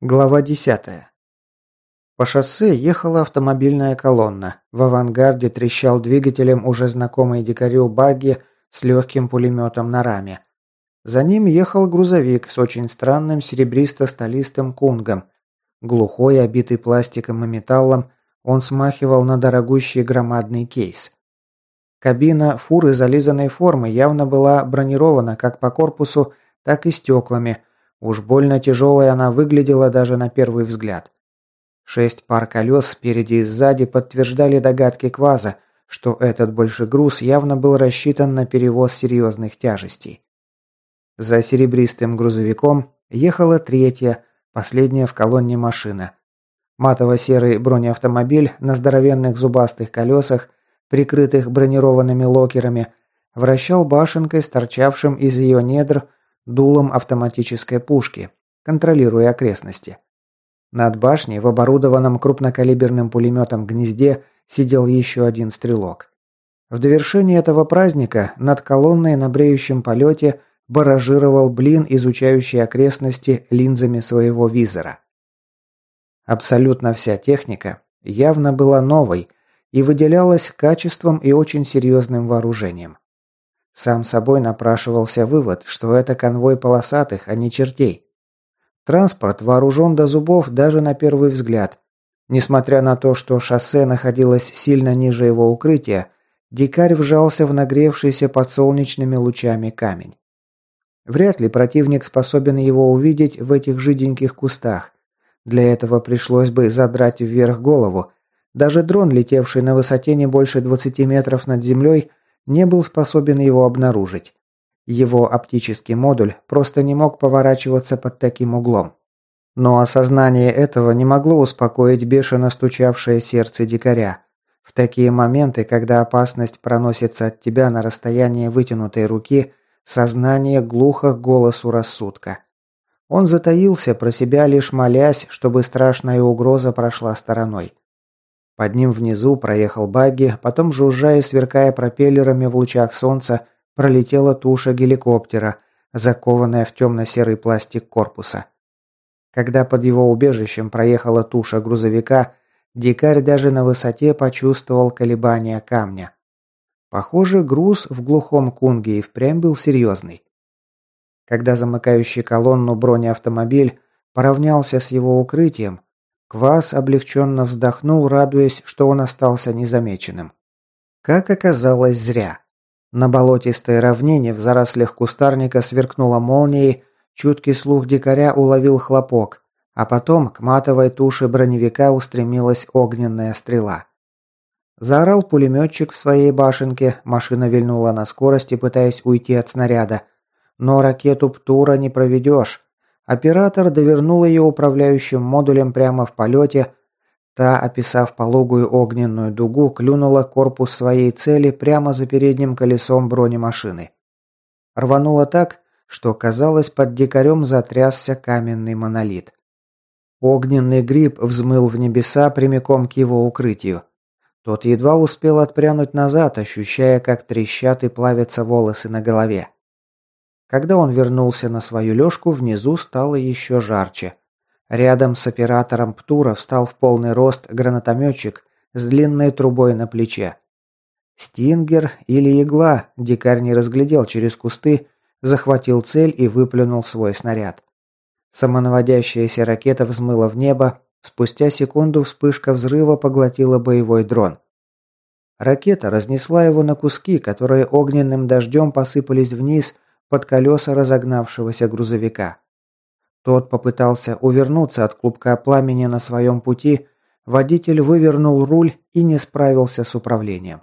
Глава 10. По шоссе ехала автомобильная колонна. В авангарде трещал двигателем уже знакомый дикарю багги с легким пулеметом на раме. За ним ехал грузовик с очень странным серебристо-столистым кунгом. Глухой, обитый пластиком и металлом, он смахивал на дорогущий громадный кейс. Кабина фуры зализанной формы явно была бронирована как по корпусу, так и стеклами – Уж больно тяжелой она выглядела даже на первый взгляд. Шесть пар колес спереди и сзади подтверждали догадки Кваза, что этот большой груз явно был рассчитан на перевоз серьезных тяжестей. За серебристым грузовиком ехала третья, последняя в колонне машина. Матово-серый бронеавтомобиль на здоровенных зубастых колесах, прикрытых бронированными локерами, вращал башенкой с торчавшим из ее недр дулом автоматической пушки, контролируя окрестности. Над башней в оборудованном крупнокалиберным пулеметом гнезде сидел еще один стрелок. В довершении этого праздника над колонной на бреющем полете баражировал блин, изучающий окрестности линзами своего визора. Абсолютно вся техника явно была новой и выделялась качеством и очень серьезным вооружением. Сам собой напрашивался вывод, что это конвой полосатых, а не чертей. Транспорт вооружен до зубов даже на первый взгляд. Несмотря на то, что шоссе находилось сильно ниже его укрытия, дикарь вжался в нагревшийся под солнечными лучами камень. Вряд ли противник способен его увидеть в этих жиденьких кустах. Для этого пришлось бы задрать вверх голову. Даже дрон, летевший на высоте не больше 20 метров над землей, не был способен его обнаружить. Его оптический модуль просто не мог поворачиваться под таким углом. Но осознание этого не могло успокоить бешено стучавшее сердце дикаря. В такие моменты, когда опасность проносится от тебя на расстоянии вытянутой руки, сознание глухо к голосу рассудка. Он затаился про себя, лишь молясь, чтобы страшная угроза прошла стороной. Под ним внизу проехал багги, потом, жужжа и сверкая пропеллерами в лучах солнца, пролетела туша геликоптера, закованная в темно-серый пластик корпуса. Когда под его убежищем проехала туша грузовика, дикарь даже на высоте почувствовал колебания камня. Похоже, груз в глухом кунге и впрямь был серьезный. Когда замыкающий колонну бронеавтомобиль поравнялся с его укрытием, Квас облегченно вздохнул, радуясь, что он остался незамеченным. Как оказалось, зря. На болотистой равнине в зарослях кустарника сверкнула молнией, чуткий слух дикаря уловил хлопок, а потом к матовой туше броневика устремилась огненная стрела. Заорал пулеметчик в своей башенке, машина вильнула на скорости, пытаясь уйти от снаряда. Но ракету Птура не проведешь. Оператор довернул ее управляющим модулем прямо в полете. Та, описав пологую огненную дугу, клюнула корпус своей цели прямо за передним колесом бронемашины. Рванула так, что, казалось, под дикарем затрясся каменный монолит. Огненный гриб взмыл в небеса прямиком к его укрытию. Тот едва успел отпрянуть назад, ощущая, как трещат и плавятся волосы на голове. Когда он вернулся на свою лёжку, внизу стало еще жарче. Рядом с оператором Птура встал в полный рост гранатометчик с длинной трубой на плече. Стингер или игла, дикарь не разглядел через кусты, захватил цель и выплюнул свой снаряд. Самонаводящаяся ракета взмыла в небо, спустя секунду вспышка взрыва поглотила боевой дрон. Ракета разнесла его на куски, которые огненным дождем посыпались вниз – под колеса разогнавшегося грузовика. Тот попытался увернуться от клубка пламени на своем пути, водитель вывернул руль и не справился с управлением.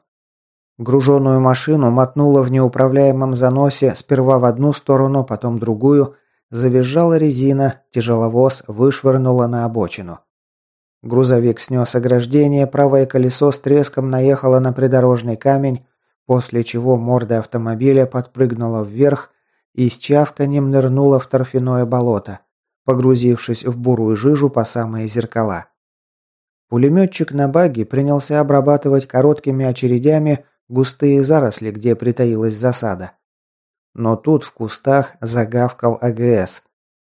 Груженную машину мотнуло в неуправляемом заносе сперва в одну сторону, потом другую, завизжала резина, тяжеловоз вышвырнуло на обочину. Грузовик снес ограждение, правое колесо с треском наехало на придорожный камень, после чего морда автомобиля подпрыгнула вверх и с чавканием нырнула в торфяное болото, погрузившись в бурую жижу по самые зеркала. Пулеметчик на баге принялся обрабатывать короткими очередями густые заросли, где притаилась засада. Но тут в кустах загавкал АГС.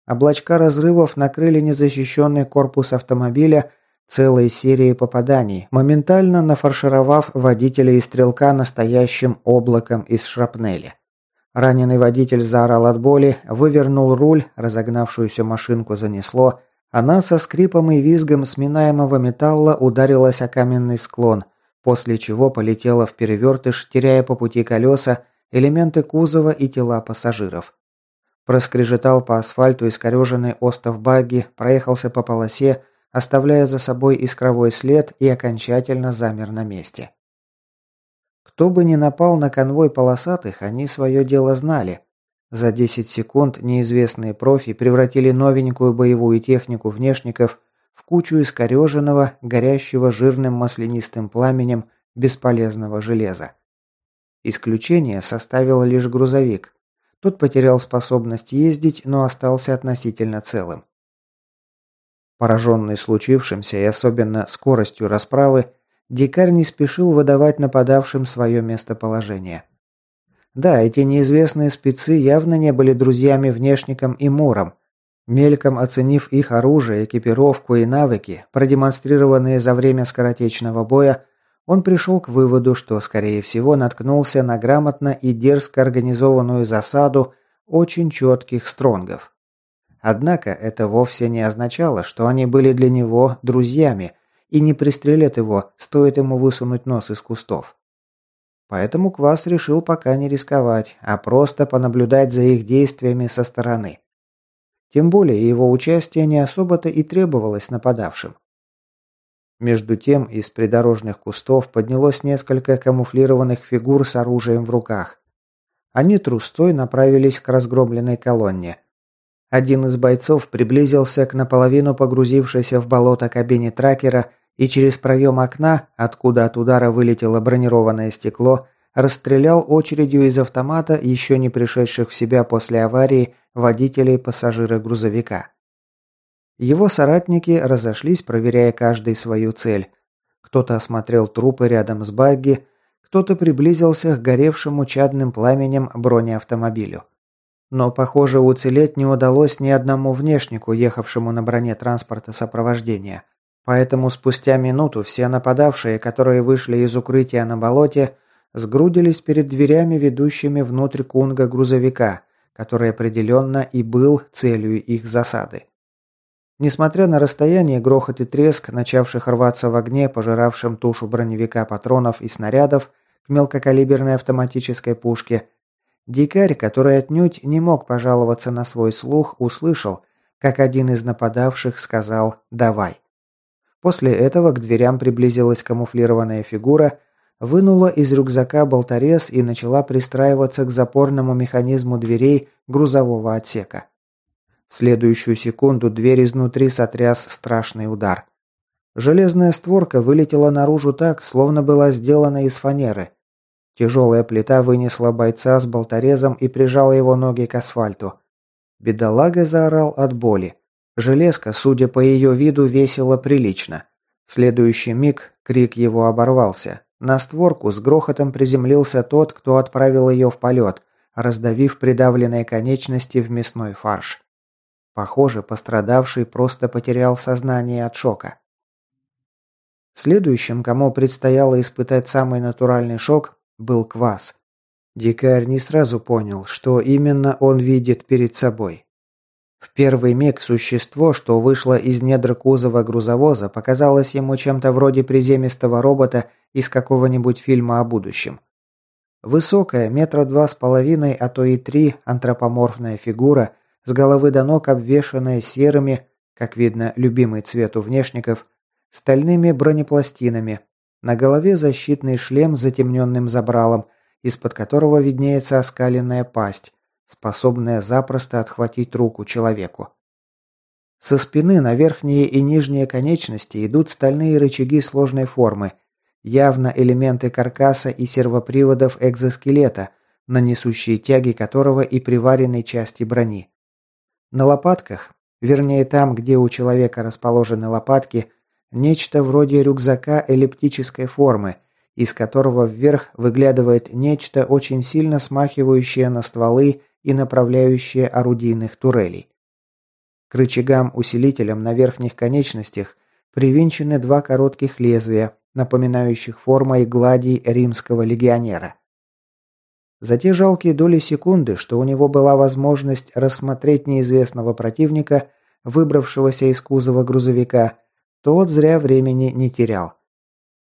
Облачка разрывов накрыли незащищенный корпус автомобиля целой серией попаданий, моментально нафаршировав водителя и стрелка настоящим облаком из шрапнели. Раненый водитель заорал от боли, вывернул руль, разогнавшуюся машинку занесло, она со скрипом и визгом сминаемого металла ударилась о каменный склон, после чего полетела в перевертыш, теряя по пути колеса, элементы кузова и тела пассажиров. Проскрежетал по асфальту искореженный остов багги, проехался по полосе, оставляя за собой искровой след и окончательно замер на месте. Кто бы ни напал на конвой полосатых, они свое дело знали. За 10 секунд неизвестные профи превратили новенькую боевую технику внешников в кучу искореженного, горящего жирным маслянистым пламенем бесполезного железа. Исключение составил лишь грузовик. Тот потерял способность ездить, но остался относительно целым. Пораженный случившимся и особенно скоростью расправы, дикарь не спешил выдавать нападавшим свое местоположение. Да, эти неизвестные спецы явно не были друзьями-внешником и Муром. Мельком оценив их оружие, экипировку и навыки, продемонстрированные за время скоротечного боя, он пришел к выводу, что, скорее всего, наткнулся на грамотно и дерзко организованную засаду очень четких стронгов. Однако это вовсе не означало, что они были для него друзьями и не пристрелят его, стоит ему высунуть нос из кустов. Поэтому Квас решил пока не рисковать, а просто понаблюдать за их действиями со стороны. Тем более его участие не особо-то и требовалось нападавшим. Между тем из придорожных кустов поднялось несколько камуфлированных фигур с оружием в руках. Они трустой направились к разгромленной колонне. Один из бойцов приблизился к наполовину погрузившейся в болото кабине тракера и через проем окна, откуда от удара вылетело бронированное стекло, расстрелял очередью из автомата еще не пришедших в себя после аварии водителей и пассажира грузовика. Его соратники разошлись, проверяя каждый свою цель. Кто-то осмотрел трупы рядом с багги, кто-то приблизился к горевшему чадным пламенем бронеавтомобилю. Но, похоже, уцелеть не удалось ни одному внешнику, ехавшему на броне транспорта сопровождения. Поэтому спустя минуту все нападавшие, которые вышли из укрытия на болоте, сгрудились перед дверями, ведущими внутрь кунга грузовика, который определенно и был целью их засады. Несмотря на расстояние, грохот и треск, начавших рваться в огне, пожиравшем тушу броневика патронов и снарядов к мелкокалиберной автоматической пушке, дикарь, который отнюдь не мог пожаловаться на свой слух, услышал, как один из нападавших сказал «давай». После этого к дверям приблизилась камуфлированная фигура, вынула из рюкзака болторез и начала пристраиваться к запорному механизму дверей грузового отсека. В следующую секунду дверь изнутри сотряс страшный удар. Железная створка вылетела наружу так, словно была сделана из фанеры. Тяжелая плита вынесла бойца с болторезом и прижала его ноги к асфальту. Бедолага заорал от боли. Железка, судя по ее виду, весила прилично. В следующий миг крик его оборвался. На створку с грохотом приземлился тот, кто отправил ее в полет, раздавив придавленные конечности в мясной фарш. Похоже, пострадавший просто потерял сознание от шока. Следующим, кому предстояло испытать самый натуральный шок, был Квас. Дикарь не сразу понял, что именно он видит перед собой. В первый миг существо, что вышло из недр кузова грузовоза, показалось ему чем-то вроде приземистого робота из какого-нибудь фильма о будущем. Высокая, метра два с половиной, а то и три, антропоморфная фигура – с головы до ног обвешанная серыми, как видно, любимый цвет у внешников, стальными бронепластинами. На голове защитный шлем с затемненным забралом, из-под которого виднеется оскаленная пасть, способная запросто отхватить руку человеку. Со спины на верхние и нижние конечности идут стальные рычаги сложной формы, явно элементы каркаса и сервоприводов экзоскелета, на несущие тяги которого и приваренной части брони. На лопатках, вернее там, где у человека расположены лопатки, нечто вроде рюкзака эллиптической формы, из которого вверх выглядывает нечто очень сильно смахивающее на стволы и направляющее орудийных турелей. К рычагам-усилителям на верхних конечностях привинчены два коротких лезвия, напоминающих формой гладий римского легионера. За те жалкие доли секунды, что у него была возможность рассмотреть неизвестного противника, выбравшегося из кузова грузовика, тот зря времени не терял.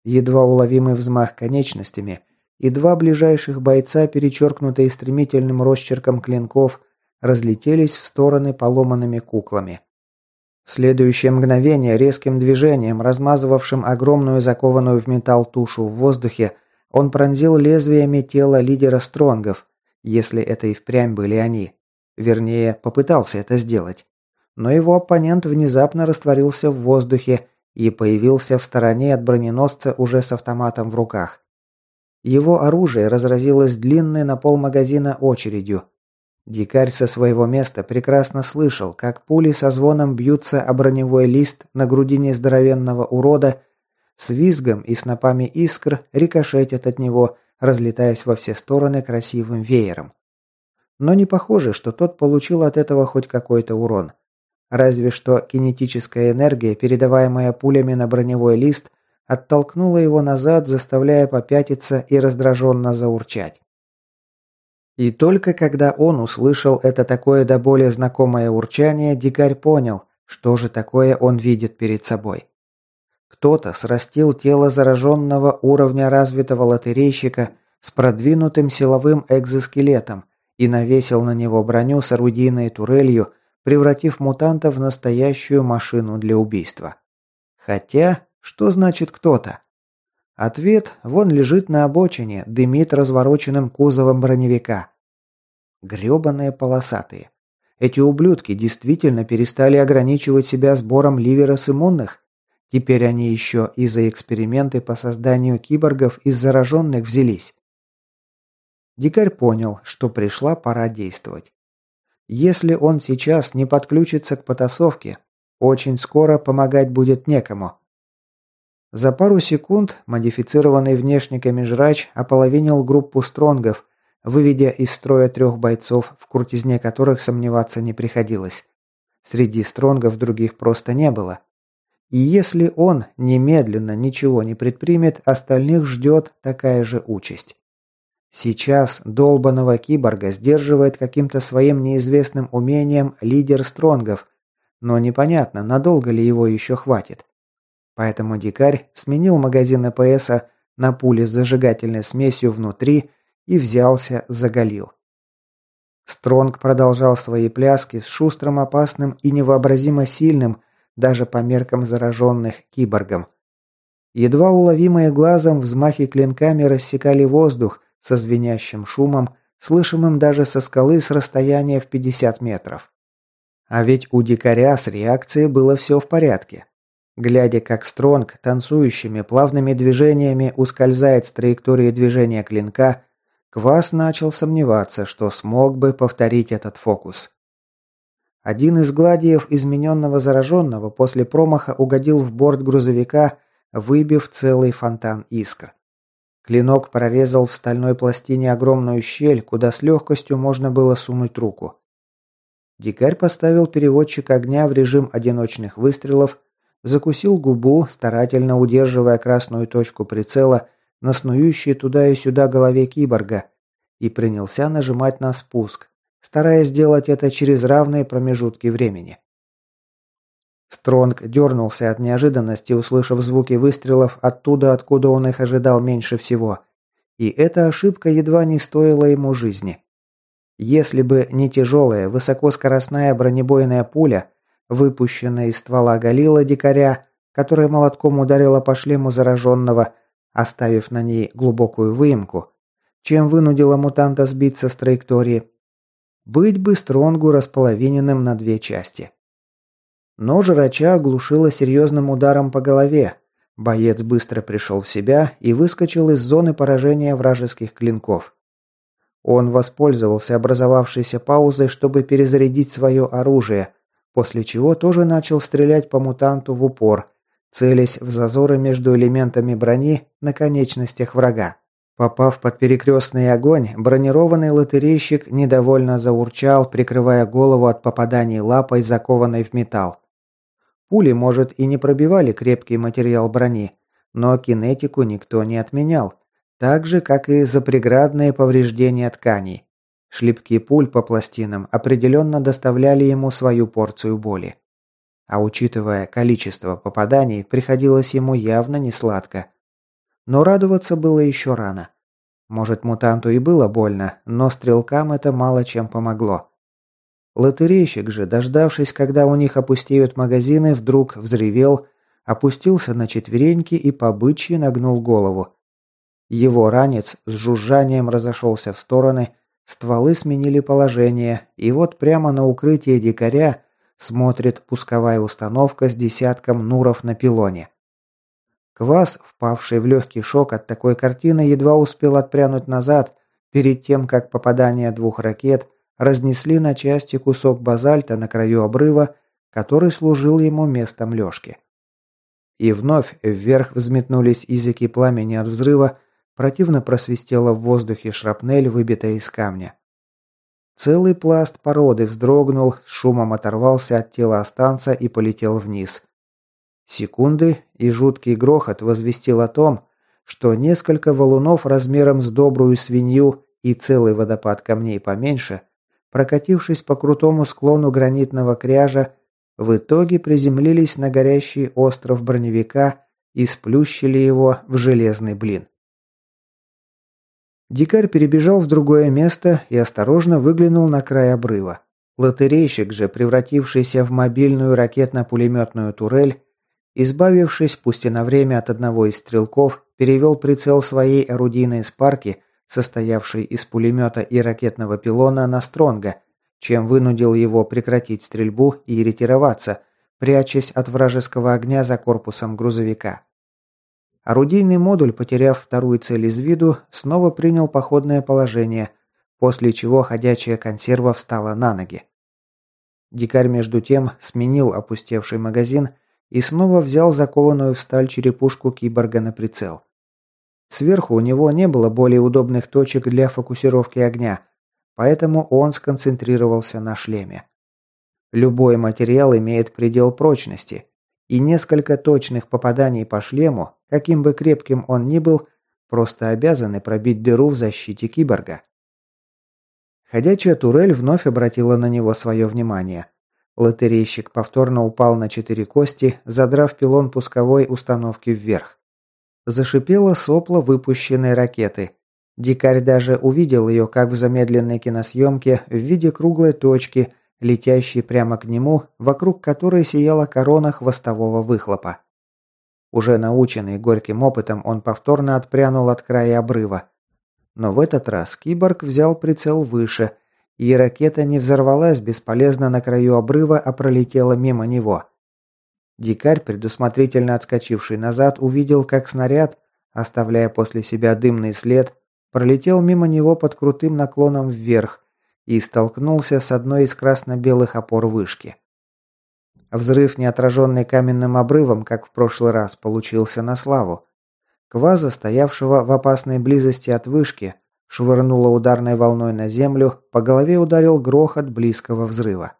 Едва уловимый взмах конечностями, и два ближайших бойца, перечеркнутые стремительным росчерком клинков, разлетелись в стороны поломанными куклами. В следующее мгновение резким движением, размазывавшим огромную закованную в металл тушу в воздухе, он пронзил лезвиями тело лидера Стронгов, если это и впрямь были они. Вернее, попытался это сделать. Но его оппонент внезапно растворился в воздухе и появился в стороне от броненосца уже с автоматом в руках. Его оружие разразилось длинной на пол магазина очередью. Дикарь со своего места прекрасно слышал, как пули со звоном бьются о броневой лист на грудине здоровенного урода, с визгом и снопами искр рикошетят от него, разлетаясь во все стороны красивым веером. Но не похоже, что тот получил от этого хоть какой-то урон. Разве что кинетическая энергия, передаваемая пулями на броневой лист, оттолкнула его назад, заставляя попятиться и раздраженно заурчать. И только когда он услышал это такое до боли знакомое урчание, дикарь понял, что же такое он видит перед собой. Кто-то срастил тело зараженного уровня развитого лотерейщика с продвинутым силовым экзоскелетом и навесил на него броню с орудийной турелью, превратив мутанта в настоящую машину для убийства. Хотя, что значит кто-то? Ответ вон лежит на обочине, дымит развороченным кузовом броневика. Грёбаные полосатые. Эти ублюдки действительно перестали ограничивать себя сбором ливера с иммунных? Теперь они еще и за эксперименты по созданию киборгов из зараженных взялись. Дикарь понял, что пришла пора действовать. Если он сейчас не подключится к потасовке, очень скоро помогать будет некому. За пару секунд модифицированный внешниками жрач ополовинил группу стронгов, выведя из строя трех бойцов, в крутизне которых сомневаться не приходилось. Среди стронгов других просто не было. И если он немедленно ничего не предпримет, остальных ждет такая же участь. Сейчас долбаного киборга сдерживает каким-то своим неизвестным умением лидер стронгов, но непонятно, надолго ли его еще хватит. Поэтому дикарь сменил магазин АПСа на пули с зажигательной смесью внутри и взялся за галил. Стронг продолжал свои пляски с шустрым, опасным и невообразимо сильным, даже по меркам зараженных, киборгом. Едва уловимые глазом взмахи клинками рассекали воздух со звенящим шумом, слышимым даже со скалы с расстояния в 50 метров. А ведь у дикаря с реакцией было все в порядке. Глядя, как Стронг танцующими плавными движениями ускользает с траектории движения клинка, Квас начал сомневаться, что смог бы повторить этот фокус. Один из гладиев измененного зараженного после промаха угодил в борт грузовика, выбив целый фонтан искр. Клинок прорезал в стальной пластине огромную щель, куда с легкостью можно было сунуть руку. Дикарь поставил переводчик огня в режим одиночных выстрелов, закусил губу, старательно удерживая красную точку прицела на снующей туда и сюда голове киборга, и принялся нажимать на спуск, стараясь сделать это через равные промежутки времени. Стронг дернулся от неожиданности, услышав звуки выстрелов оттуда, откуда он их ожидал меньше всего. И эта ошибка едва не стоила ему жизни. Если бы не тяжелая, высокоскоростная бронебойная пуля, выпущенная из ствола Галила дикаря, которая молотком ударила по шлему зараженного, оставив на ней глубокую выемку, чем вынудила мутанта сбиться с траектории. Быть бы Стронгу располовиненным на две части. Но жрача оглушила серьезным ударом по голове. Боец быстро пришел в себя и выскочил из зоны поражения вражеских клинков. Он воспользовался образовавшейся паузой, чтобы перезарядить свое оружие, после чего тоже начал стрелять по мутанту в упор, целясь в зазоры между элементами брони на конечностях врага. Попав под перекрестный огонь, бронированный лотерейщик недовольно заурчал, прикрывая голову от попаданий лапой, закованной в металл. Пули, может, и не пробивали крепкий материал брони, но кинетику никто не отменял, так же, как и запреградные повреждения тканей. Шлепки пуль по пластинам определенно доставляли ему свою порцию боли. А учитывая количество попаданий, приходилось ему явно не сладко. Но радоваться было еще рано. Может, мутанту и было больно, но стрелкам это мало чем помогло. Лотерейщик же, дождавшись, когда у них опустеют магазины, вдруг взревел, опустился на четвереньки и по бычьи нагнул голову. Его ранец с жужжанием разошелся в стороны, стволы сменили положение, и вот прямо на укрытие дикаря смотрит пусковая установка с десятком нуров на пилоне. Квас, впавший в легкий шок от такой картины, едва успел отпрянуть назад, перед тем, как попадание двух ракет разнесли на части кусок базальта на краю обрыва, который служил ему местом лёжки. И вновь вверх взметнулись языки пламени от взрыва, противно просвистела в воздухе шрапнель, выбитая из камня. Целый пласт породы вздрогнул, шумом оторвался от тела останца и полетел вниз. Секунды, и жуткий грохот возвестил о том, что несколько валунов размером с добрую свинью и целый водопад камней поменьше, прокатившись по крутому склону гранитного кряжа, в итоге приземлились на горящий остров броневика и сплющили его в железный блин. Дикарь перебежал в другое место и осторожно выглянул на край обрыва. Лотерейщик же, превратившийся в мобильную ракетно-пулеметную турель, Избавившись, пусть и на время от одного из стрелков, перевел прицел своей орудийной спарки, состоявшей из пулемета и ракетного пилона, на Стронга, чем вынудил его прекратить стрельбу и ретироваться, прячась от вражеского огня за корпусом грузовика. Орудийный модуль, потеряв вторую цель из виду, снова принял походное положение, после чего ходячая консерва встала на ноги. Дикарь между тем сменил опустевший магазин и снова взял закованную в сталь черепушку киборга на прицел. Сверху у него не было более удобных точек для фокусировки огня, поэтому он сконцентрировался на шлеме. Любой материал имеет предел прочности, и несколько точных попаданий по шлему, каким бы крепким он ни был, просто обязаны пробить дыру в защите киборга. Ходячая турель вновь обратила на него свое внимание. Лотерейщик повторно упал на четыре кости, задрав пилон пусковой установки вверх. Зашипело сопло выпущенной ракеты. Дикарь даже увидел ее, как в замедленной киносъемке, в виде круглой точки, летящей прямо к нему, вокруг которой сияла корона хвостового выхлопа. Уже наученный горьким опытом, он повторно отпрянул от края обрыва. Но в этот раз киборг взял прицел выше – и ракета не взорвалась бесполезно на краю обрыва, а пролетела мимо него. Дикарь, предусмотрительно отскочивший назад, увидел, как снаряд, оставляя после себя дымный след, пролетел мимо него под крутым наклоном вверх и столкнулся с одной из красно-белых опор вышки. Взрыв, не отраженный каменным обрывом, как в прошлый раз, получился на славу. Кваза, стоявшего в опасной близости от вышки, швырнуло ударной волной на землю, по голове ударил грохот близкого взрыва.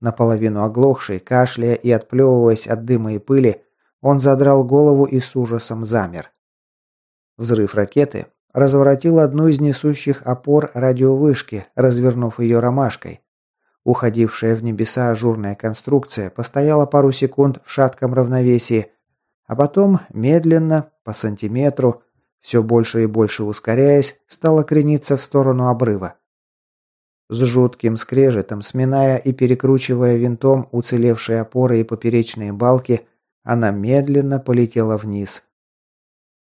Наполовину оглохший, кашляя и отплевываясь от дыма и пыли, он задрал голову и с ужасом замер. Взрыв ракеты разворотил одну из несущих опор радиовышки, развернув ее ромашкой. Уходившая в небеса ажурная конструкция постояла пару секунд в шатком равновесии, а потом, медленно, по сантиметру, все больше и больше ускоряясь, стала крениться в сторону обрыва. С жутким скрежетом, сминая и перекручивая винтом уцелевшие опоры и поперечные балки, она медленно полетела вниз.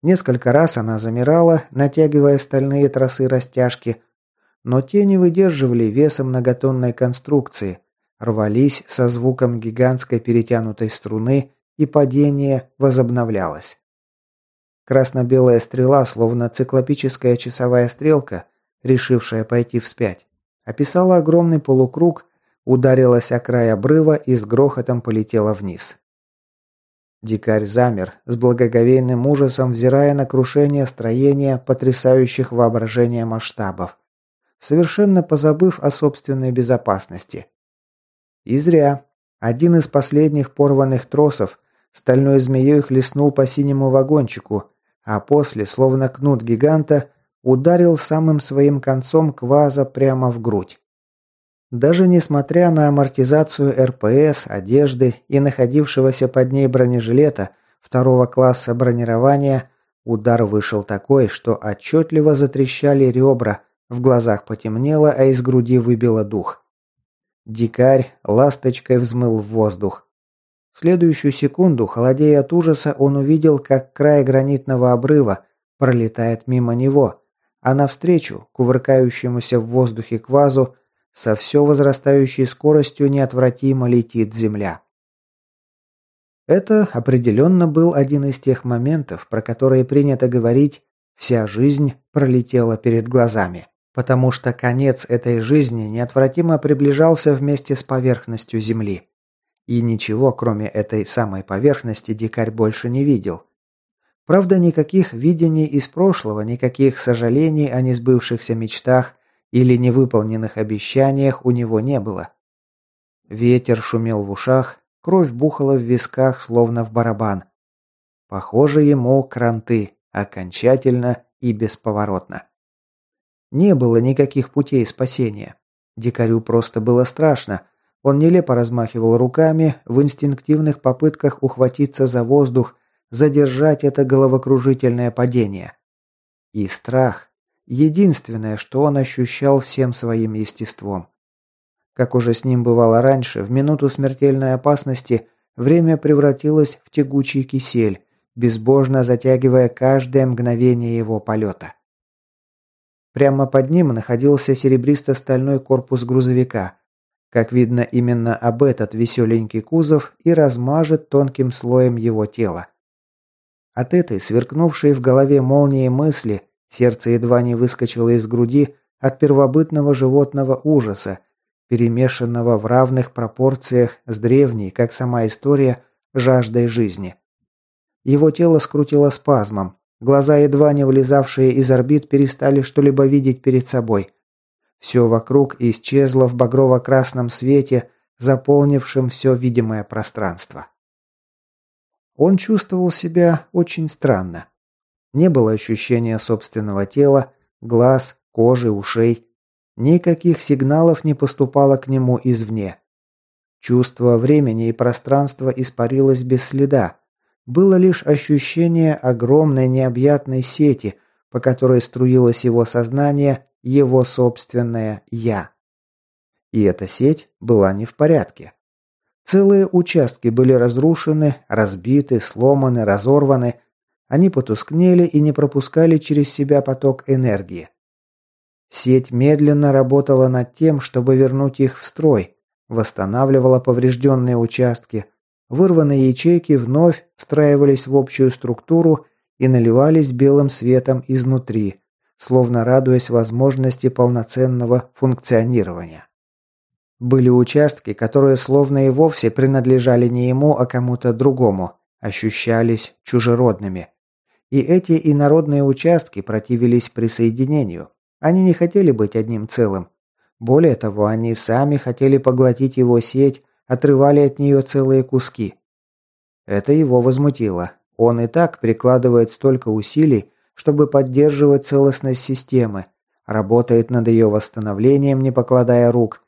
Несколько раз она замирала, натягивая стальные тросы растяжки, но те не выдерживали веса многотонной конструкции, рвались со звуком гигантской перетянутой струны, и падение возобновлялось. Красно-белая стрела, словно циклопическая часовая стрелка, решившая пойти вспять, описала огромный полукруг, ударилась о край обрыва и с грохотом полетела вниз. Дикарь замер, с благоговейным ужасом взирая на крушение строения потрясающих воображения масштабов, совершенно позабыв о собственной безопасности. И зря. Один из последних порванных тросов стальной змеей хлестнул по синему вагончику, а после, словно кнут гиганта, ударил самым своим концом кваза прямо в грудь. Даже несмотря на амортизацию РПС, одежды и находившегося под ней бронежилета второго класса бронирования, удар вышел такой, что отчетливо затрещали ребра, в глазах потемнело, а из груди выбило дух. Дикарь ласточкой взмыл в воздух. В следующую секунду, холодея от ужаса, он увидел, как край гранитного обрыва пролетает мимо него, а навстречу, кувыркающемуся в воздухе квазу, со все возрастающей скоростью неотвратимо летит Земля. Это определенно был один из тех моментов, про которые принято говорить «вся жизнь пролетела перед глазами», потому что конец этой жизни неотвратимо приближался вместе с поверхностью Земли. И ничего, кроме этой самой поверхности, дикарь больше не видел. Правда, никаких видений из прошлого, никаких сожалений о несбывшихся мечтах – или невыполненных обещаниях у него не было. Ветер шумел в ушах, кровь бухала в висках, словно в барабан. Похоже, ему кранты, окончательно и бесповоротно. Не было никаких путей спасения. Дикарю просто было страшно. Он нелепо размахивал руками в инстинктивных попытках ухватиться за воздух, задержать это головокружительное падение. И страх, Единственное, что он ощущал всем своим естеством. Как уже с ним бывало раньше, в минуту смертельной опасности время превратилось в тягучий кисель, безбожно затягивая каждое мгновение его полета. Прямо под ним находился серебристо-стальной корпус грузовика. Как видно, именно об этот веселенький кузов и размажет тонким слоем его тело. От этой сверкнувшей в голове молнии мысли Сердце едва не выскочило из груди от первобытного животного ужаса, перемешанного в равных пропорциях с древней, как сама история, жаждой жизни. Его тело скрутило спазмом, глаза, едва не вылезавшие из орбит, перестали что-либо видеть перед собой. Все вокруг исчезло в багрово-красном свете, заполнившем все видимое пространство. Он чувствовал себя очень странно. Не было ощущения собственного тела, глаз, кожи, ушей. Никаких сигналов не поступало к нему извне. Чувство времени и пространства испарилось без следа. Было лишь ощущение огромной необъятной сети, по которой струилось его сознание, его собственное «я». И эта сеть была не в порядке. Целые участки были разрушены, разбиты, сломаны, разорваны, они потускнели и не пропускали через себя поток энергии. Сеть медленно работала над тем, чтобы вернуть их в строй, восстанавливала поврежденные участки, вырванные ячейки вновь встраивались в общую структуру и наливались белым светом изнутри, словно радуясь возможности полноценного функционирования. Были участки, которые словно и вовсе принадлежали не ему, а кому-то другому, ощущались чужеродными. И эти инородные участки противились присоединению. Они не хотели быть одним целым. Более того, они сами хотели поглотить его сеть, отрывали от нее целые куски. Это его возмутило. Он и так прикладывает столько усилий, чтобы поддерживать целостность системы, работает над ее восстановлением, не покладая рук,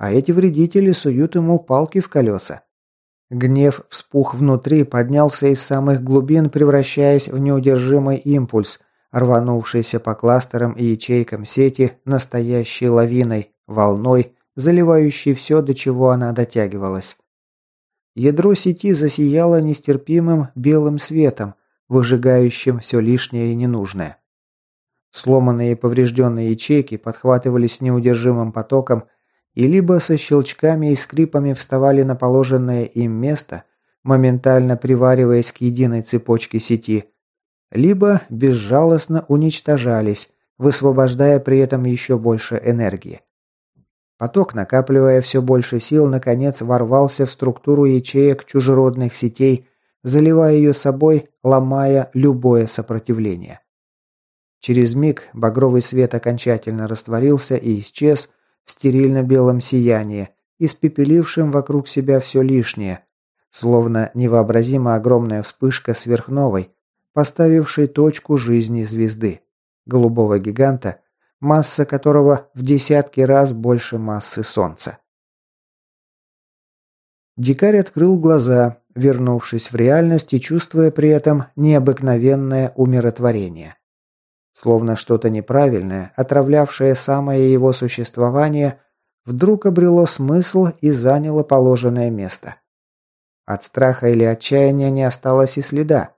а эти вредители суют ему палки в колеса. Гнев вспух внутри, поднялся из самых глубин, превращаясь в неудержимый импульс, рванувшийся по кластерам и ячейкам сети настоящей лавиной, волной, заливающей все, до чего она дотягивалась. Ядро сети засияло нестерпимым белым светом, выжигающим все лишнее и ненужное. Сломанные и поврежденные ячейки подхватывались неудержимым потоком и либо со щелчками и скрипами вставали на положенное им место, моментально привариваясь к единой цепочке сети, либо безжалостно уничтожались, высвобождая при этом еще больше энергии. Поток, накапливая все больше сил, наконец ворвался в структуру ячеек чужеродных сетей, заливая ее собой, ломая любое сопротивление. Через миг багровый свет окончательно растворился и исчез в стерильно-белом сиянии, испепелившем вокруг себя все лишнее, словно невообразимо огромная вспышка сверхновой, поставившей точку жизни звезды, голубого гиганта, масса которого в десятки раз больше массы Солнца. Дикарь открыл глаза, вернувшись в реальность и чувствуя при этом необыкновенное умиротворение. Словно что-то неправильное, отравлявшее самое его существование, вдруг обрело смысл и заняло положенное место. От страха или отчаяния не осталось и следа.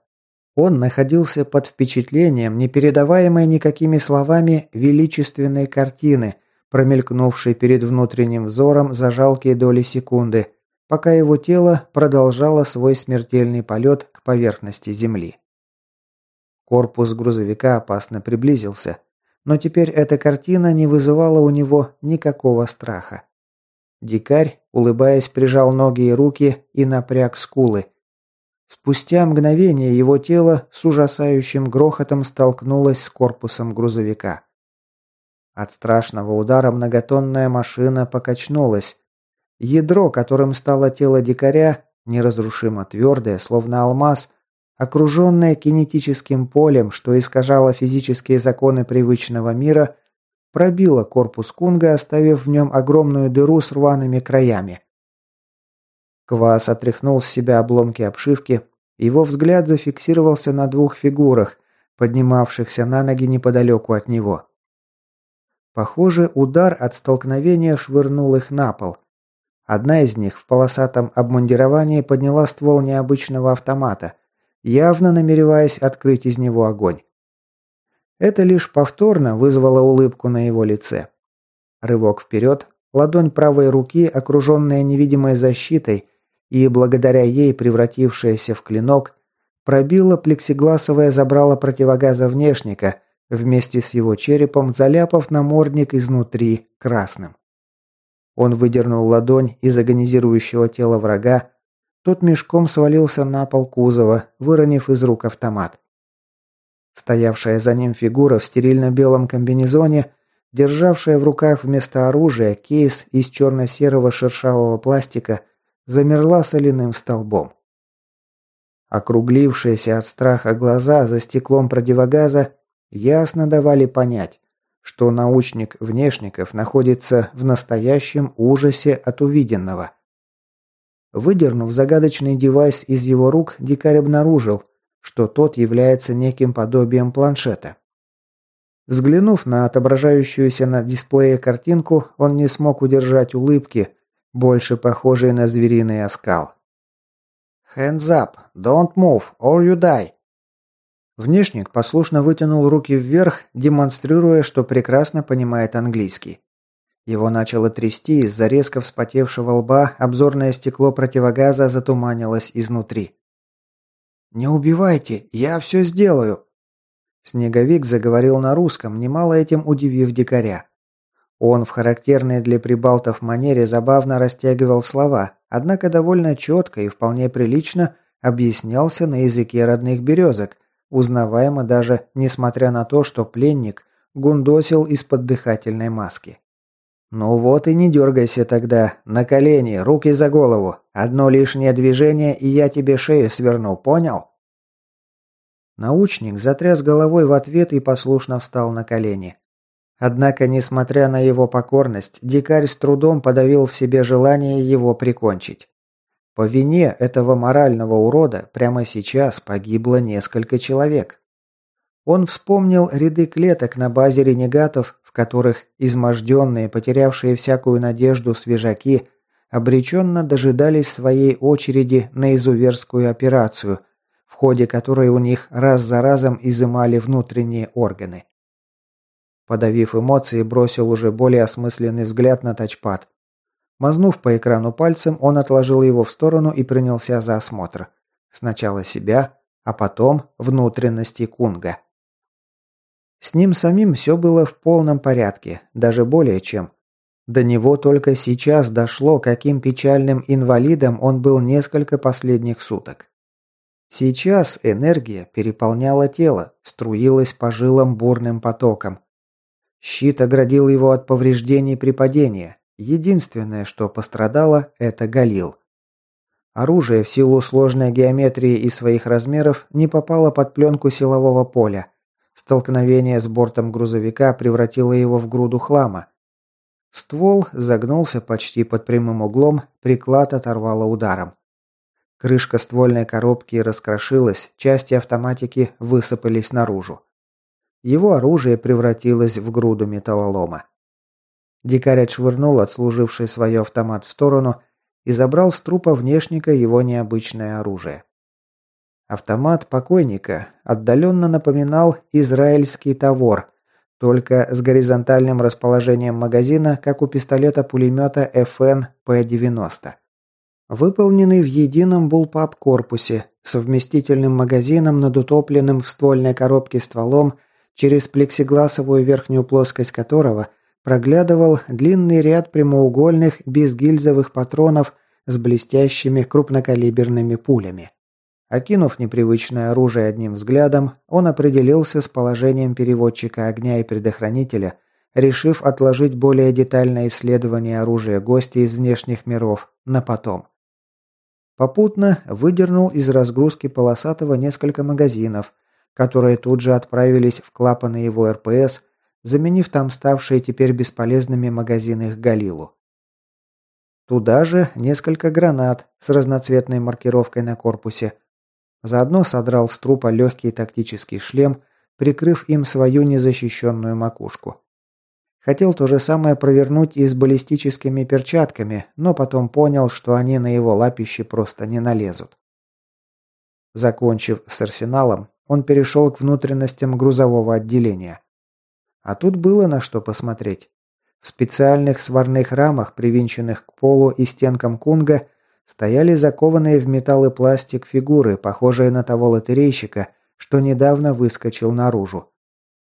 Он находился под впечатлением, непередаваемой никакими словами, величественной картины, промелькнувшей перед внутренним взором за жалкие доли секунды, пока его тело продолжало свой смертельный полет к поверхности Земли. Корпус грузовика опасно приблизился, но теперь эта картина не вызывала у него никакого страха. Дикарь, улыбаясь, прижал ноги и руки и напряг скулы. Спустя мгновение его тело с ужасающим грохотом столкнулось с корпусом грузовика. От страшного удара многотонная машина покачнулась. Ядро, которым стало тело дикаря, неразрушимо твердое, словно алмаз, окруженное кинетическим полем, что искажало физические законы привычного мира, пробила корпус Кунга, оставив в нем огромную дыру с рваными краями. Квас отряхнул с себя обломки обшивки, его взгляд зафиксировался на двух фигурах, поднимавшихся на ноги неподалеку от него. Похоже, удар от столкновения швырнул их на пол. Одна из них в полосатом обмундировании подняла ствол необычного автомата, явно намереваясь открыть из него огонь. Это лишь повторно вызвало улыбку на его лице. Рывок вперед, ладонь правой руки, окруженная невидимой защитой и благодаря ей превратившаяся в клинок, пробила плексигласовое забрало противогаза внешника, вместе с его черепом заляпав намордник изнутри красным. Он выдернул ладонь из агонизирующего тела врага, тот мешком свалился на пол кузова, выронив из рук автомат. Стоявшая за ним фигура в стерильно-белом комбинезоне, державшая в руках вместо оружия кейс из черно-серого шершавого пластика, замерла соляным столбом. Округлившиеся от страха глаза за стеклом противогаза ясно давали понять, что научник Внешников находится в настоящем ужасе от увиденного. Выдернув загадочный девайс из его рук, дикарь обнаружил, что тот является неким подобием планшета. Взглянув на отображающуюся на дисплее картинку, он не смог удержать улыбки, больше похожей на звериный оскал. «Hands up! Don't move, or you die!» Внешник послушно вытянул руки вверх, демонстрируя, что прекрасно понимает английский. Его начало трясти, из-за резко вспотевшего лба обзорное стекло противогаза затуманилось изнутри. «Не убивайте, я все сделаю!» Снеговик заговорил на русском, немало этим удивив дикаря. Он в характерной для прибалтов манере забавно растягивал слова, однако довольно четко и вполне прилично объяснялся на языке родных березок, узнаваемо даже несмотря на то, что пленник гундосил из-под дыхательной маски. «Ну вот и не дергайся тогда. На колени, руки за голову. Одно лишнее движение, и я тебе шею сверну, понял?» Научник затряс головой в ответ и послушно встал на колени. Однако, несмотря на его покорность, дикарь с трудом подавил в себе желание его прикончить. По вине этого морального урода прямо сейчас погибло несколько человек. Он вспомнил ряды клеток на базе ренегатов, которых изможденные, потерявшие всякую надежду свежаки, обреченно дожидались своей очереди на изуверскую операцию, в ходе которой у них раз за разом изымали внутренние органы. Подавив эмоции, бросил уже более осмысленный взгляд на тачпад. Мазнув по экрану пальцем, он отложил его в сторону и принялся за осмотр. Сначала себя, а потом внутренности Кунга. С ним самим все было в полном порядке, даже более чем. До него только сейчас дошло, каким печальным инвалидом он был несколько последних суток. Сейчас энергия переполняла тело, струилась по жилам бурным потоком. Щит оградил его от повреждений при падении. Единственное, что пострадало, это Галил. Оружие в силу сложной геометрии и своих размеров не попало под пленку силового поля. Столкновение с бортом грузовика превратило его в груду хлама. Ствол загнулся почти под прямым углом, приклад оторвало ударом. Крышка ствольной коробки раскрошилась, части автоматики высыпались наружу. Его оружие превратилось в груду металлолома. Дикарь отшвырнул отслуживший свой автомат в сторону и забрал с трупа внешника его необычное оружие. Автомат покойника отдаленно напоминал израильский тавор, только с горизонтальным расположением магазина, как у пистолета-пулемета FN P90. Выполненный в едином булпап-корпусе, с вместительным магазином над утопленным в ствольной коробке стволом, через плексигласовую верхнюю плоскость которого проглядывал длинный ряд прямоугольных безгильзовых патронов с блестящими крупнокалиберными пулями. Окинув непривычное оружие одним взглядом, он определился с положением переводчика огня и предохранителя, решив отложить более детальное исследование оружия гостя из внешних миров на потом. Попутно выдернул из разгрузки полосатого несколько магазинов, которые тут же отправились в клапаны его РПС, заменив там ставшие теперь бесполезными магазины их Галилу. Туда же несколько гранат с разноцветной маркировкой на корпусе. Заодно содрал с трупа легкий тактический шлем, прикрыв им свою незащищенную макушку. Хотел то же самое провернуть и с баллистическими перчатками, но потом понял, что они на его лапище просто не налезут. Закончив с арсеналом, он перешел к внутренностям грузового отделения. А тут было на что посмотреть. В специальных сварных рамах, привинченных к полу и стенкам кунга, стояли закованные в металл и пластик фигуры, похожие на того лотерейщика, что недавно выскочил наружу.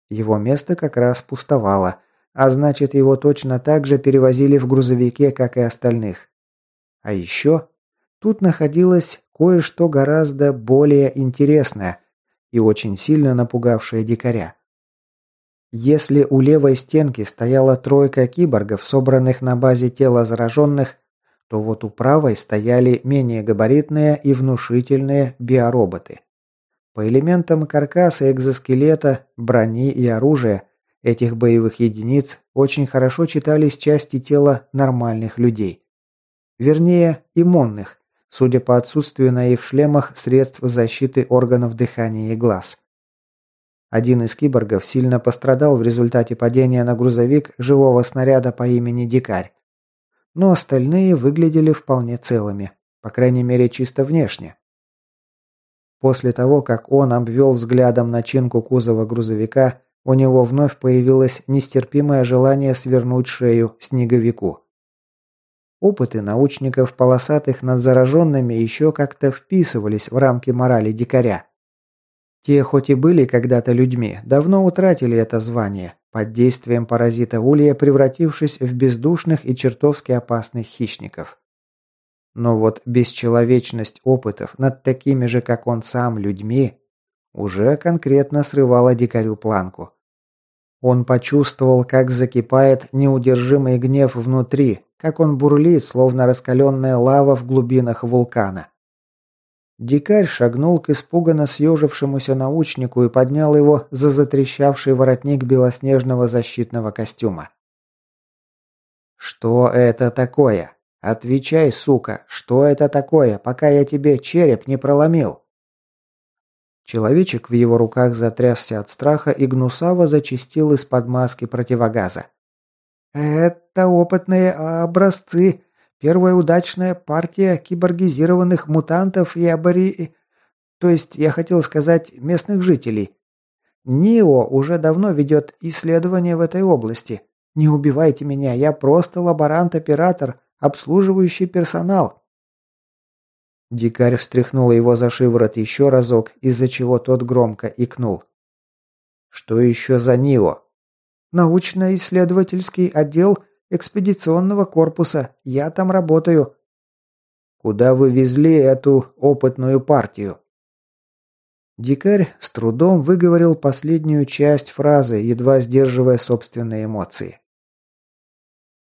Его место как раз пустовало, а значит, его точно так же перевозили в грузовике, как и остальных. А еще тут находилось кое-что гораздо более интересное и очень сильно напугавшее дикаря. Если у левой стенки стояла тройка киборгов, собранных на базе тела зараженных, то вот у правой стояли менее габаритные и внушительные биороботы. По элементам каркаса экзоскелета, брони и оружия – этих боевых единиц очень хорошо читались части тела нормальных людей. Вернее, иммунных, судя по отсутствию на их шлемах средств защиты органов дыхания и глаз. Один из киборгов сильно пострадал в результате падения на грузовик живого снаряда по имени Дикарь. Но остальные выглядели вполне целыми, по крайней мере чисто внешне. После того, как он обвел взглядом начинку кузова грузовика, у него вновь появилось нестерпимое желание свернуть шею снеговику. Опыты научников полосатых над зараженными еще как-то вписывались в рамки морали дикаря. Те, хоть и были когда-то людьми, давно утратили это звание, под действием паразита улья превратившись в бездушных и чертовски опасных хищников. Но вот бесчеловечность опытов над такими же, как он сам, людьми, уже конкретно срывала дикарю планку. Он почувствовал, как закипает неудержимый гнев внутри, как он бурлит, словно раскаленная лава в глубинах вулкана. Дикарь шагнул к испуганно съежившемуся научнику и поднял его за затрещавший воротник белоснежного защитного костюма. «Что это такое? Отвечай, сука, что это такое, пока я тебе череп не проломил?» Человечек в его руках затрясся от страха и гнусаво зачистил из-под маски противогаза. «Это опытные образцы. Первая удачная партия киборгизированных мутантов и абори... То есть, я хотел сказать, местных жителей. НИО уже давно ведет исследования в этой области. Не убивайте меня, я просто лаборант-оператор, обслуживающий персонал. Дикарь встряхнул его за шиворот еще разок, из-за чего тот громко икнул. «Что еще за НИО?» «Научно-исследовательский отдел экспедиционного корпуса. Я там работаю». «Куда вы везли эту опытную партию?» Дикарь с трудом выговорил последнюю часть фразы, едва сдерживая собственные эмоции.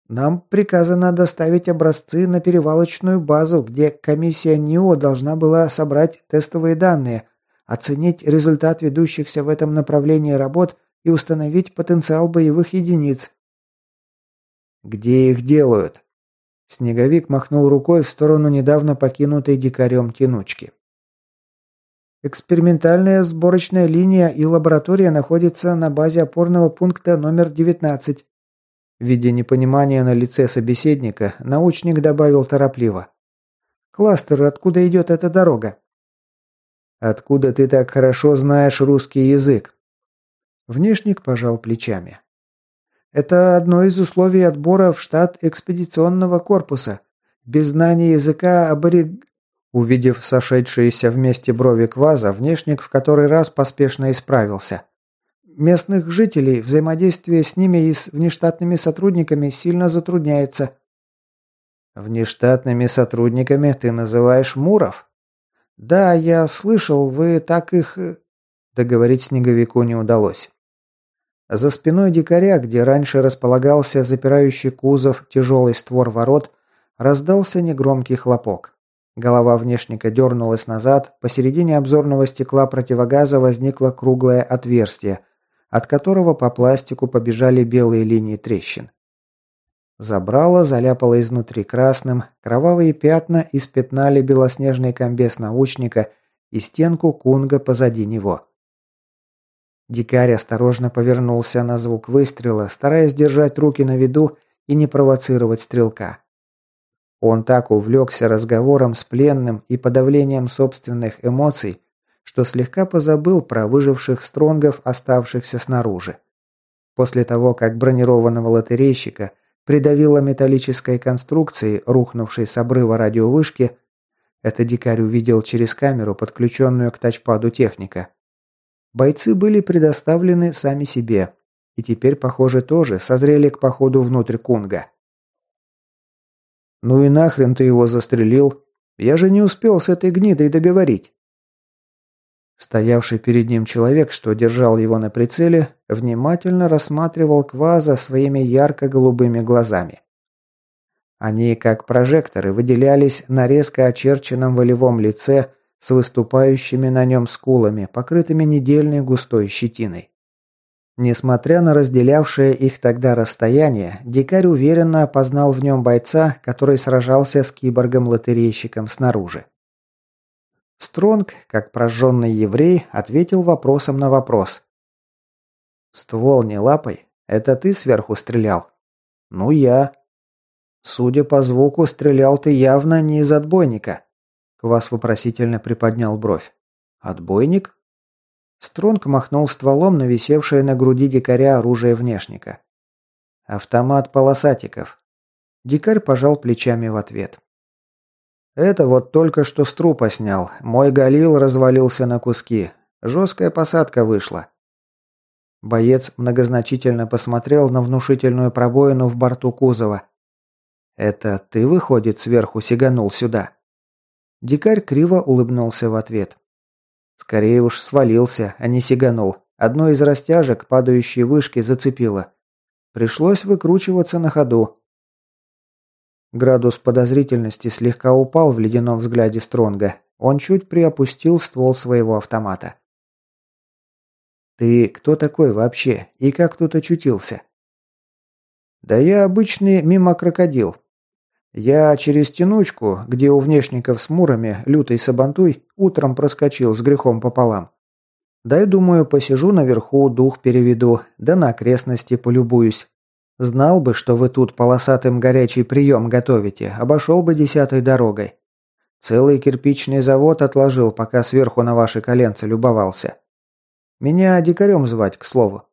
Нам приказано доставить образцы на перевалочную базу, где комиссия НИО должна была собрать тестовые данные, оценить результат ведущихся в этом направлении работ и установить потенциал боевых единиц. Где их делают? Снеговик махнул рукой в сторону недавно покинутой дикарем тянучки. Экспериментальная сборочная линия и лаборатория находятся на базе опорного пункта номер 19. Видя непонимание на лице собеседника, научник добавил торопливо. «Кластер, откуда идет эта дорога?» «Откуда ты так хорошо знаешь русский язык?» Внешник пожал плечами. «Это одно из условий отбора в штат экспедиционного корпуса. Без знания языка абориг...» Увидев сошедшиеся вместе брови кваза, внешник в который раз поспешно исправился местных жителей взаимодействие с ними и с внештатными сотрудниками сильно затрудняется. Внештатными сотрудниками ты называешь Муров? Да, я слышал, вы так их... Э, договорить снеговику не удалось. За спиной дикаря, где раньше располагался запирающий кузов тяжелый створ ворот, раздался негромкий хлопок. Голова внешника дернулась назад, посередине обзорного стекла противогаза возникло круглое отверстие, от которого по пластику побежали белые линии трещин. Забрало, заляпало изнутри красным, кровавые пятна испятнали белоснежный комбез научника и стенку кунга позади него. Дикарь осторожно повернулся на звук выстрела, стараясь держать руки на виду и не провоцировать стрелка. Он так увлекся разговором с пленным и подавлением собственных эмоций, что слегка позабыл про выживших стронгов, оставшихся снаружи. После того, как бронированного лотерейщика придавило металлической конструкцией, рухнувшей с обрыва радиовышки, это дикарь увидел через камеру, подключенную к тачпаду техника. Бойцы были предоставлены сами себе, и теперь, похоже, тоже созрели к походу внутрь Кунга. «Ну и нахрен ты его застрелил? Я же не успел с этой гнидой договорить». Стоявший перед ним человек, что держал его на прицеле, внимательно рассматривал Кваза своими ярко-голубыми глазами. Они, как прожекторы, выделялись на резко очерченном волевом лице с выступающими на нем скулами, покрытыми недельной густой щетиной. Несмотря на разделявшее их тогда расстояние, дикарь уверенно опознал в нем бойца, который сражался с киборгом-лотерейщиком снаружи. Стронг, как прожженный еврей, ответил вопросом на вопрос. «Ствол не лапой? Это ты сверху стрелял?» «Ну, я». «Судя по звуку, стрелял ты явно не из отбойника». Квас вопросительно приподнял бровь. «Отбойник?» Стронг махнул стволом на висевшее на груди дикаря оружие внешника. «Автомат полосатиков». Дикарь пожал плечами в ответ. Это вот только что с трупа снял. Мой галил развалился на куски. Жесткая посадка вышла. Боец многозначительно посмотрел на внушительную пробоину в борту кузова. «Это ты, выходит, сверху сиганул сюда?» Дикарь криво улыбнулся в ответ. «Скорее уж свалился, а не сиганул. Одно из растяжек падающей вышки зацепило. Пришлось выкручиваться на ходу. Градус подозрительности слегка упал в ледяном взгляде Стронга. Он чуть приопустил ствол своего автомата. «Ты кто такой вообще? И как тут очутился?» «Да я обычный мимо-крокодил. Я через тянучку, где у внешников с мурами лютый сабантуй, утром проскочил с грехом пополам. Дай, думаю, посижу наверху, дух переведу, да на окрестности полюбуюсь. Знал бы, что вы тут полосатым горячий прием готовите, обошел бы десятой дорогой. Целый кирпичный завод отложил, пока сверху на ваши коленца любовался. Меня дикарем звать, к слову».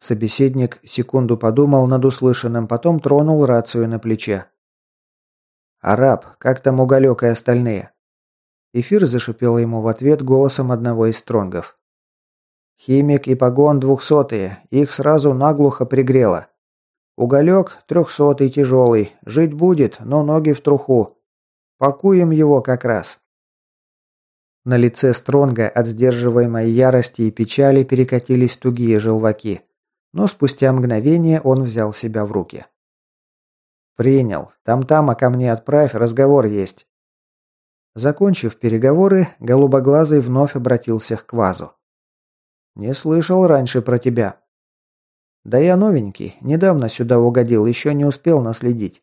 Собеседник секунду подумал над услышанным, потом тронул рацию на плече. «Араб, как там уголек и остальные?» Эфир зашипел ему в ответ голосом одного из стронгов. Химик и погон двухсотые, их сразу наглухо пригрело. Уголек трехсотый тяжелый, жить будет, но ноги в труху. Пакуем его как раз. На лице Стронга от сдерживаемой ярости и печали перекатились тугие желваки. Но спустя мгновение он взял себя в руки. «Принял. Там-там, а ко мне отправь, разговор есть». Закончив переговоры, голубоглазый вновь обратился к Квазу. «Не слышал раньше про тебя». «Да я новенький, недавно сюда угодил, еще не успел наследить».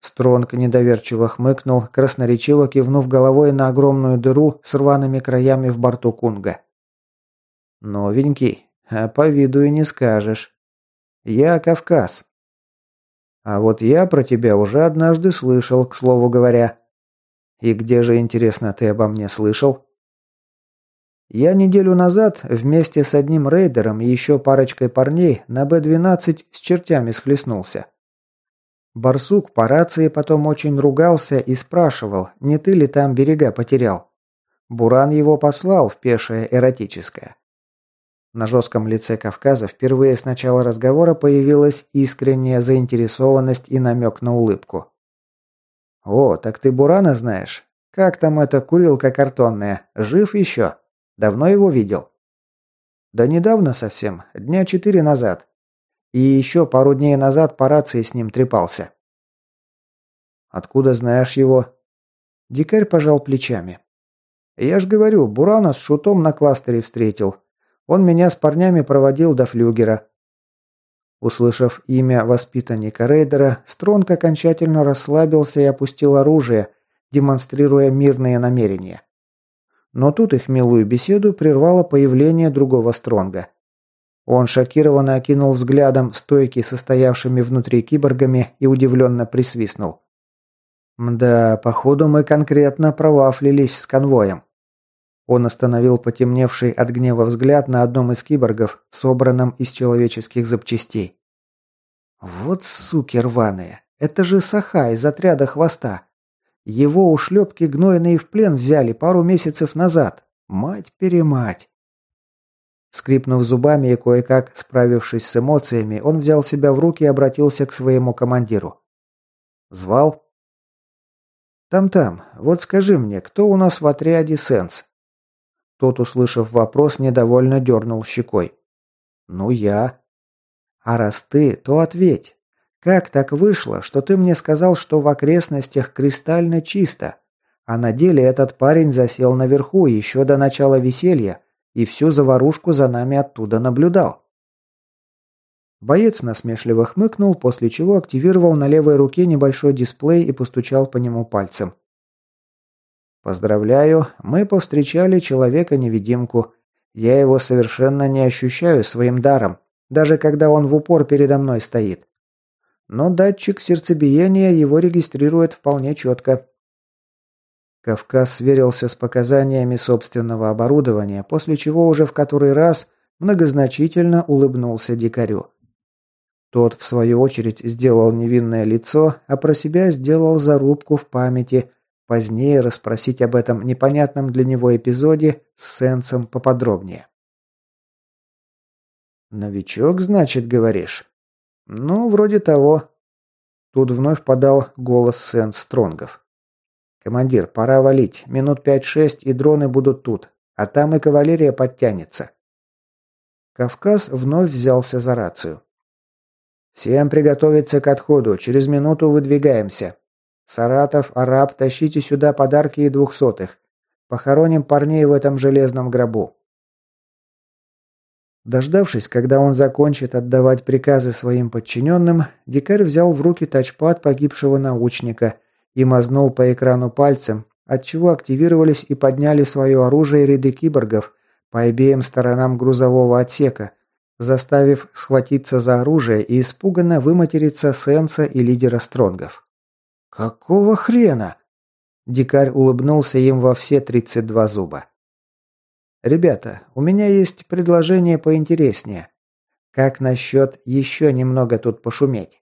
Стронг недоверчиво хмыкнул, красноречиво кивнув головой на огромную дыру с рваными краями в борту Кунга. «Новенький, а по виду и не скажешь. Я Кавказ». «А вот я про тебя уже однажды слышал, к слову говоря». «И где же, интересно, ты обо мне слышал?» Я неделю назад вместе с одним рейдером и еще парочкой парней на Б-12 с чертями схлестнулся. Барсук по рации потом очень ругался и спрашивал, не ты ли там берега потерял. Буран его послал в пешее эротическое. На жестком лице Кавказа впервые с начала разговора появилась искренняя заинтересованность и намек на улыбку. «О, так ты Бурана знаешь? Как там эта курилка картонная? Жив еще? Давно его видел?» «Да недавно совсем, дня четыре назад. И еще пару дней назад по рации с ним трепался. «Откуда знаешь его?» Дикарь пожал плечами. «Я ж говорю, Бурана с шутом на кластере встретил. Он меня с парнями проводил до флюгера». Услышав имя воспитанника рейдера, Стронг окончательно расслабился и опустил оружие, демонстрируя мирные намерения. Но тут их милую беседу прервало появление другого Стронга. Он шокированно окинул взглядом стойки состоявшими внутри киборгами и удивленно присвистнул. «Мда, походу мы конкретно провафлились с конвоем». Он остановил потемневший от гнева взгляд на одном из киборгов, собранном из человеческих запчастей. «Вот суки рваные! Это же Саха из отряда хвоста! Его ушлепки гнойные в плен взяли пару месяцев назад! Мать-перемать!» Скрипнув зубами и кое-как справившись с эмоциями, он взял себя в руки и обратился к своему командиру. «Звал?» «Там-там, вот скажи мне, кто у нас в отряде Сенс?» Тот, услышав вопрос, недовольно дернул щекой. «Ну, я». «А раз ты, то ответь. Как так вышло, что ты мне сказал, что в окрестностях кристально чисто, а на деле этот парень засел наверху еще до начала веселья, и всю заварушку за нами оттуда наблюдал. Боец насмешливо хмыкнул, после чего активировал на левой руке небольшой дисплей и постучал по нему пальцем. «Поздравляю, мы повстречали человека-невидимку. Я его совершенно не ощущаю своим даром, даже когда он в упор передо мной стоит. Но датчик сердцебиения его регистрирует вполне четко. Кавказ сверился с показаниями собственного оборудования, после чего уже в который раз многозначительно улыбнулся дикарю. Тот, в свою очередь, сделал невинное лицо, а про себя сделал зарубку в памяти, позднее расспросить об этом непонятном для него эпизоде с Сенсом поподробнее. «Новичок, значит, говоришь?» «Ну, вроде того». Тут вновь подал голос Сенс Стронгов. «Командир, пора валить. Минут пять-шесть, и дроны будут тут. А там и кавалерия подтянется». Кавказ вновь взялся за рацию. «Всем приготовиться к отходу. Через минуту выдвигаемся. Саратов, Араб, тащите сюда подарки и двухсотых. Похороним парней в этом железном гробу». Дождавшись, когда он закончит отдавать приказы своим подчиненным, дикарь взял в руки тачпад погибшего научника и мазнул по экрану пальцем, отчего активировались и подняли свое оружие ряды киборгов по обеим сторонам грузового отсека, заставив схватиться за оружие и испуганно выматериться Сенса и лидера Стронгов. «Какого хрена?» Дикарь улыбнулся им во все 32 зуба. «Ребята, у меня есть предложение поинтереснее. Как насчет еще немного тут пошуметь?»